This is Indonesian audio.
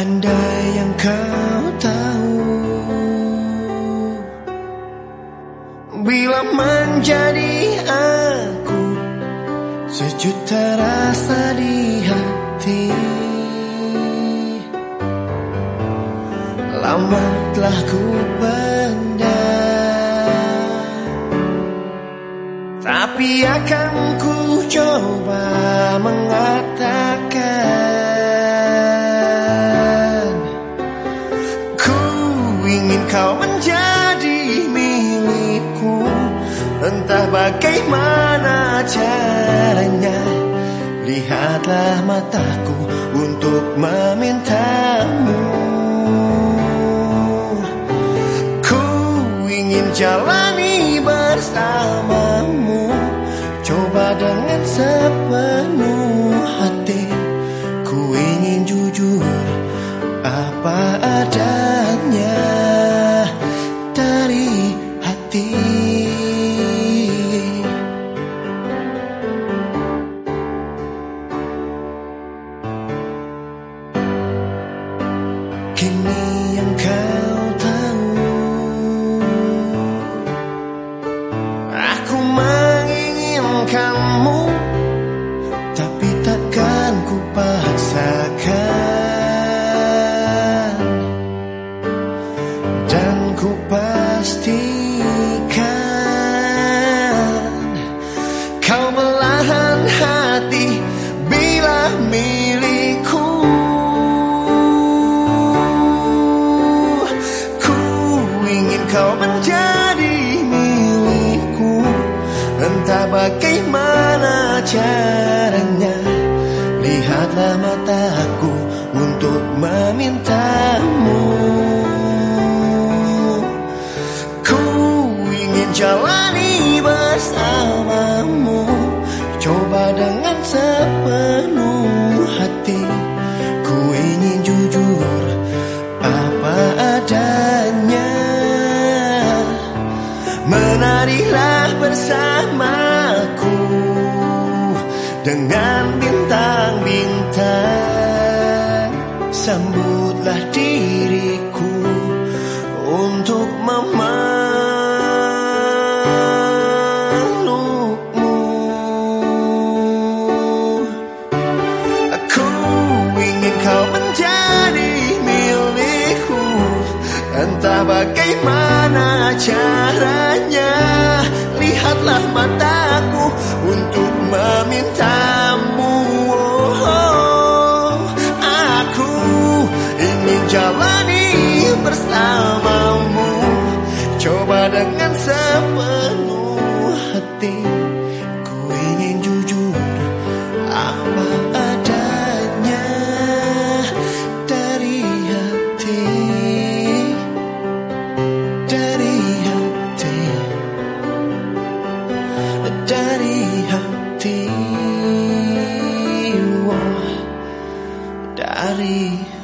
Andai yang kau tahu Bila menjadi aku Sejuta rasa di hati. Lama telah ku pendam Tapi akan ku coba mengatakan kau menjadi milikku. Entah bagaimana caranya Lihatlah mataku untuk memintamu. Ku ingin jalani bersamamu. Coba dengan sepenuh kau menjadi milikku. Entah bagaimana caranya Lihatlah mataku untuk memintamu. Ku ingin jalani bersamamu. Coba dengan Dengan bintang-bintang Sambutlah diriku Untuk memelukmu. Aku ingin kau menjadi milikku Entah bagaimana caranya. Lihatlah mataku untuk jalani bersamamu. Coba dengan sepenuh hati Ku ingin jujur apa adanya Dari hati. Dari hati. Dari hati. Dari hati